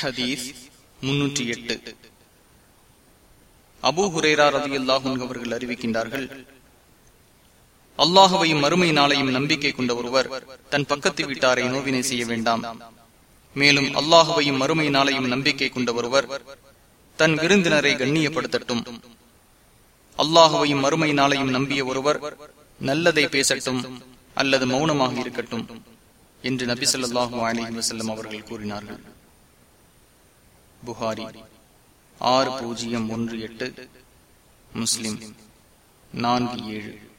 ஹதீஸ் முன்னூற்றி எட்டு. அபு ஹுரேரா ரதி அல்லாஹும் அவர்கள் அறிவிக்கின்றார்கள் அல்லாஹுவையும் மறுமை நாளையும் நம்பிக்கை கொண்ட ஒருவர் தன் பக்கத்து வீட்டாரை நோவினை செய்ய வேண்டாம். மேலும் அல்லாஹுவையும் மறுமை நாளையும் நம்பிக்கை கொண்ட ஒருவர் தன் விருந்தினரை கண்ணியப்படுத்தட்டும். அல்லாஹுவையும் மறுமை நாளையும் நம்பிய ஒருவர் நல்லதை பேசட்டும் அல்லது மௌனமாக இருக்கட்டும் என்று நபி சொல்லாஹு அலி வசல்லம் அவர்கள் கூறினார்கள். புகாரி. ஆறு பூஜ்ஜியம் ஒன்று எட்டு. முஸ்லிம். நான்கு ஏழு.